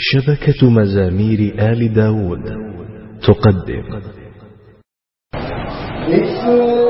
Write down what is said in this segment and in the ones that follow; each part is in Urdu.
شبكة مزامير آل داود تقدم. بسم الله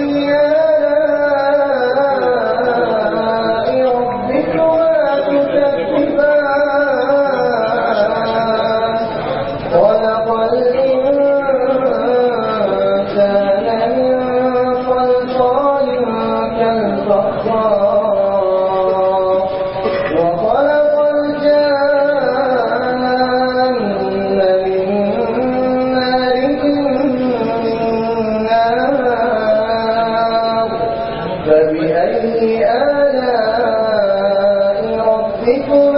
الدنيا فبأي آلاء ربكما